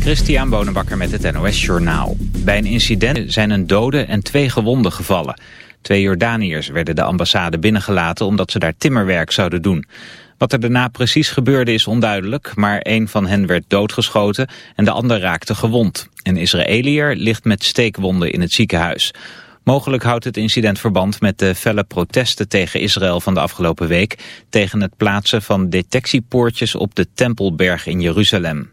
Christian Bonenbakker met het NOS Journaal. Bij een incident zijn een dode en twee gewonden gevallen. Twee Jordaniërs werden de ambassade binnengelaten omdat ze daar timmerwerk zouden doen. Wat er daarna precies gebeurde is onduidelijk, maar een van hen werd doodgeschoten en de ander raakte gewond. Een Israëliër ligt met steekwonden in het ziekenhuis. Mogelijk houdt het incident verband met de felle protesten tegen Israël van de afgelopen week... tegen het plaatsen van detectiepoortjes op de Tempelberg in Jeruzalem.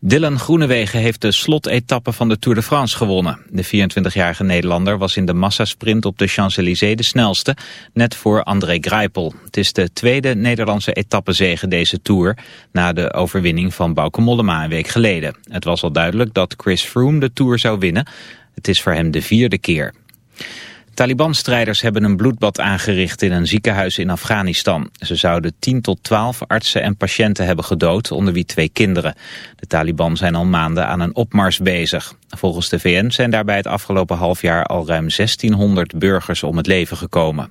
Dylan Groenewegen heeft de slotetappe van de Tour de France gewonnen. De 24-jarige Nederlander was in de massasprint op de Champs-Élysées de snelste, net voor André Greipel. Het is de tweede Nederlandse etappezege deze Tour, na de overwinning van Bauke Mollema een week geleden. Het was al duidelijk dat Chris Froome de Tour zou winnen. Het is voor hem de vierde keer. Taliban-strijders hebben een bloedbad aangericht in een ziekenhuis in Afghanistan. Ze zouden 10 tot 12 artsen en patiënten hebben gedood, onder wie twee kinderen. De Taliban zijn al maanden aan een opmars bezig. Volgens de VN zijn daarbij het afgelopen half jaar al ruim 1600 burgers om het leven gekomen.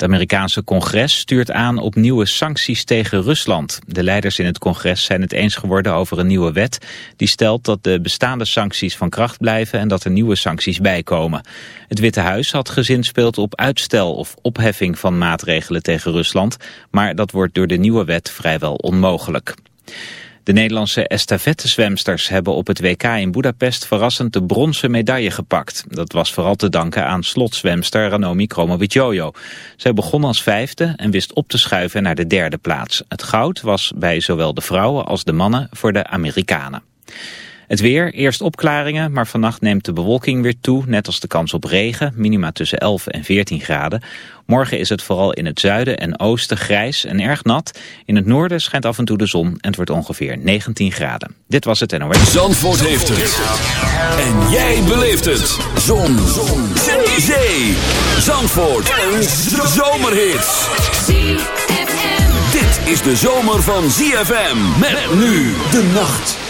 Het Amerikaanse congres stuurt aan op nieuwe sancties tegen Rusland. De leiders in het congres zijn het eens geworden over een nieuwe wet... die stelt dat de bestaande sancties van kracht blijven... en dat er nieuwe sancties bijkomen. Het Witte Huis had gezinspeeld op uitstel of opheffing van maatregelen tegen Rusland... maar dat wordt door de nieuwe wet vrijwel onmogelijk. De Nederlandse estafettezwemsters hebben op het WK in Budapest verrassend de bronzen medaille gepakt. Dat was vooral te danken aan slotzwemster Ranomi Kromowidjojo. Zij begon als vijfde en wist op te schuiven naar de derde plaats. Het goud was bij zowel de vrouwen als de mannen voor de Amerikanen. Het weer, eerst opklaringen, maar vannacht neemt de bewolking weer toe, net als de kans op regen, minima tussen 11 en 14 graden. Morgen is het vooral in het zuiden en oosten grijs en erg nat. In het noorden schijnt af en toe de zon en het wordt ongeveer 19 graden. Dit was het NOS. Zandvoort heeft het. En jij beleeft het. Zon. zon. Zee. Zee. Zandvoort. Een zomerhit. Dit is de zomer van ZFM. Met nu de nacht.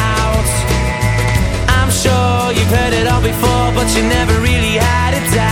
sure you've heard it all before, but you never really had a doubt.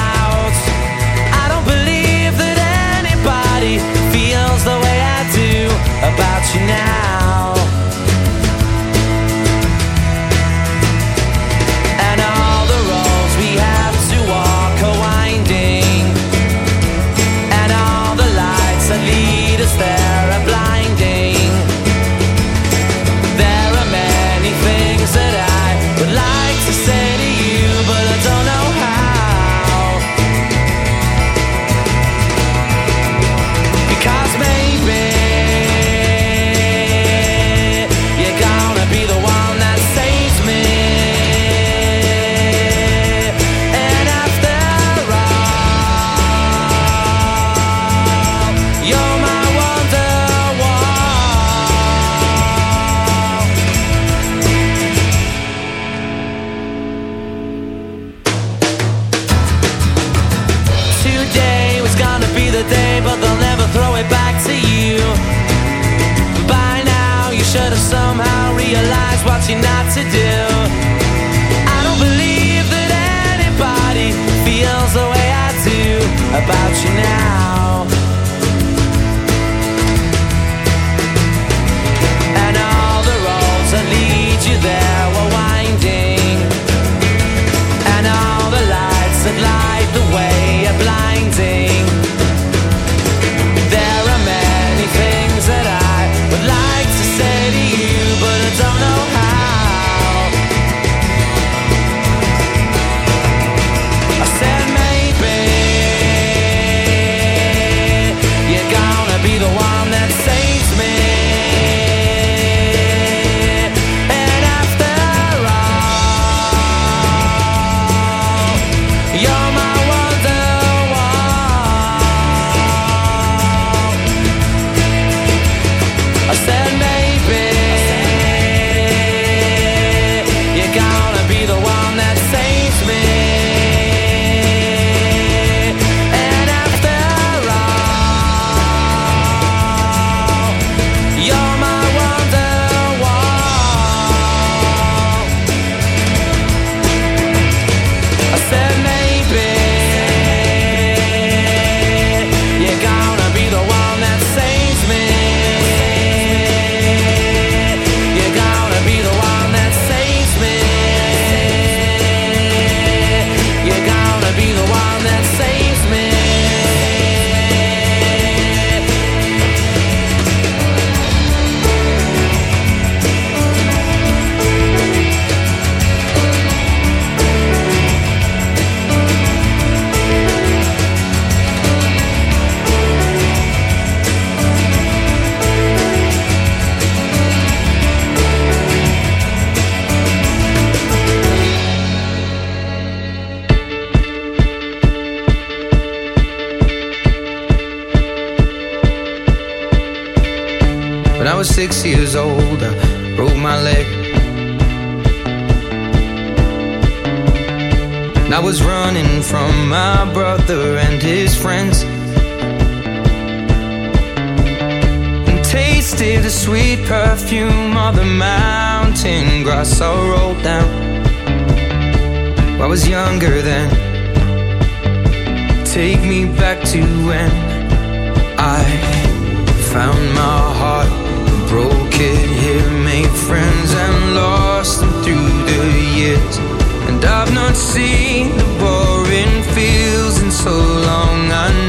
back to when I found my heart, broke it here, made friends and lost them through the years. And I've not seen the boring fields in so long. I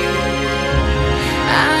I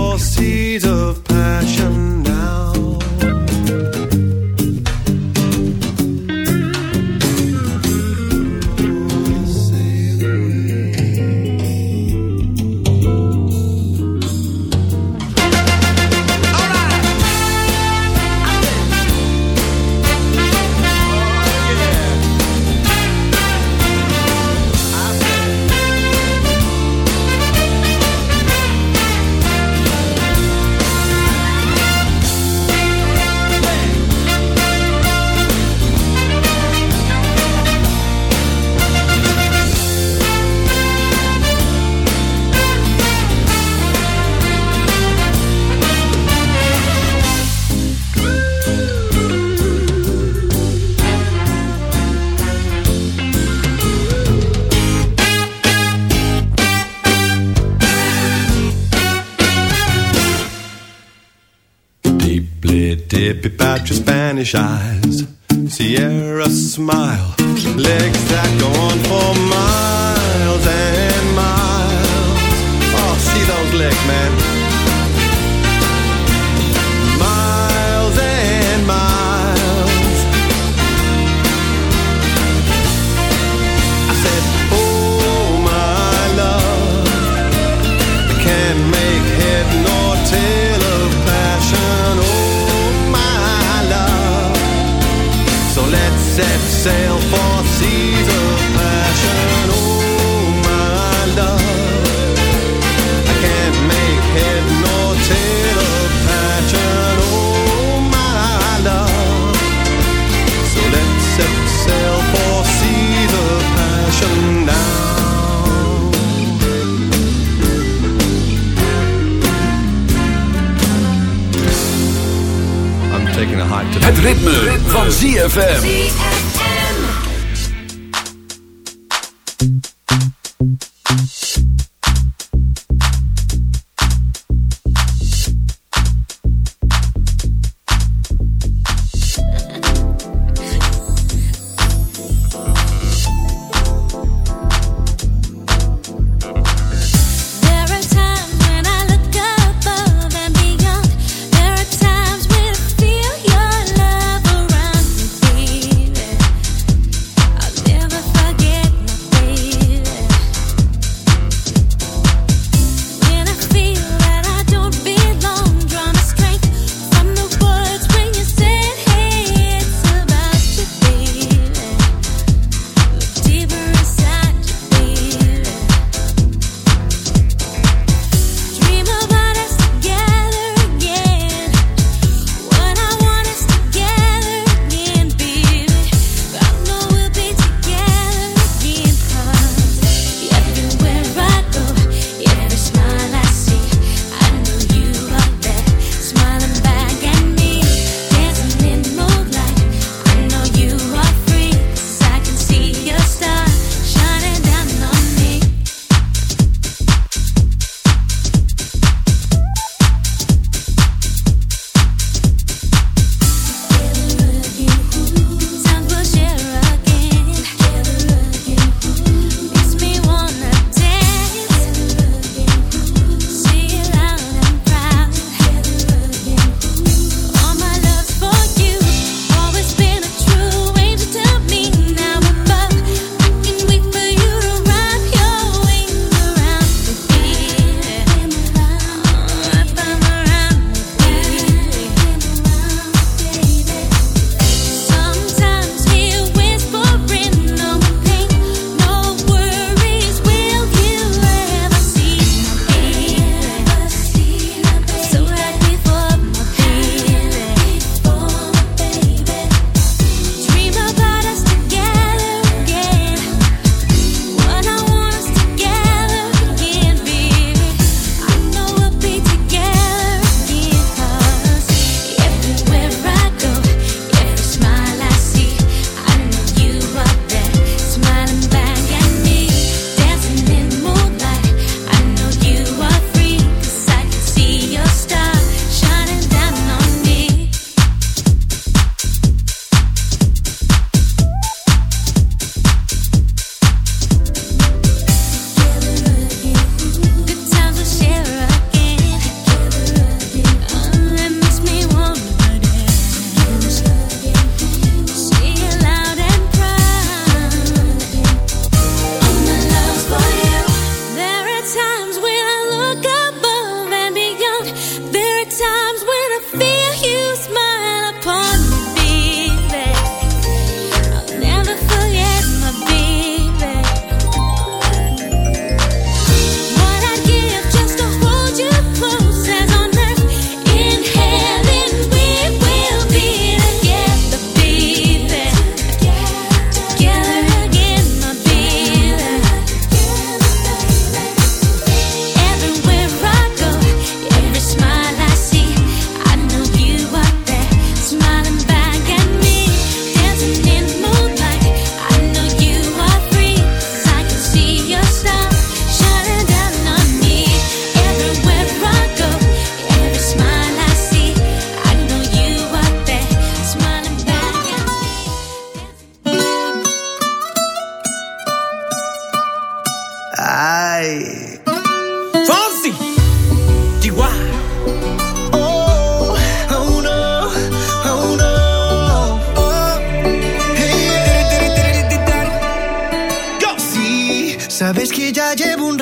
Dip about your Spanish eyes. Sierra smile. Legs that go Het ritme, van ZFM.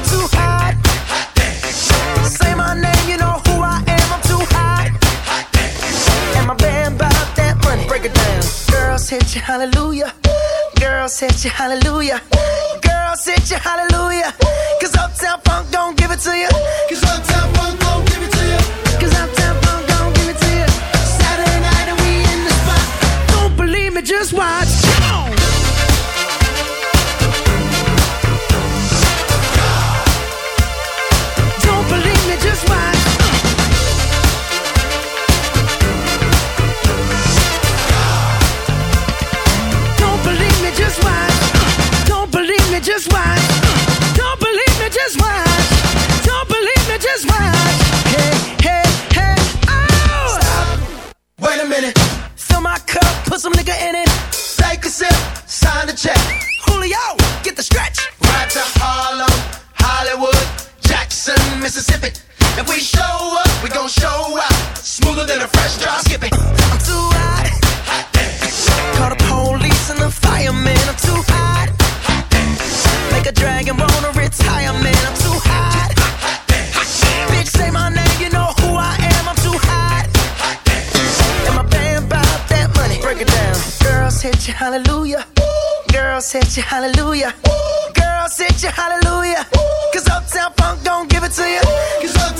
I'm too hot. Say my name, you know who I am. I'm too hot. And my band that. Break it down. Girls hit you, hallelujah. Girls hit you, hallelujah. Girls hit you, hallelujah. Cause Uptown Funk don't give it to you. Cause Uptown Funk don't give it to you. Cause Uptown put some nigga in it. Take a sip, sign the check. Julio, get the stretch. Right to Harlem, Hollywood, Jackson, Mississippi. If we show up, we gon' show out. Hallelujah. Girls hit you, hallelujah. Girls hit you, hallelujah. Cause Uptown Funk don't give it to you. Cause Uptown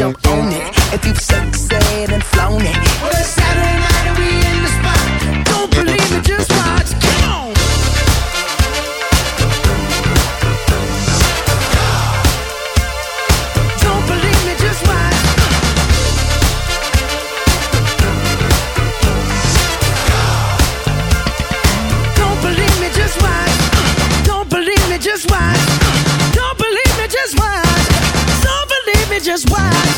on it. If you've sexed and flown it. Well, it's Saturday Don't believe me,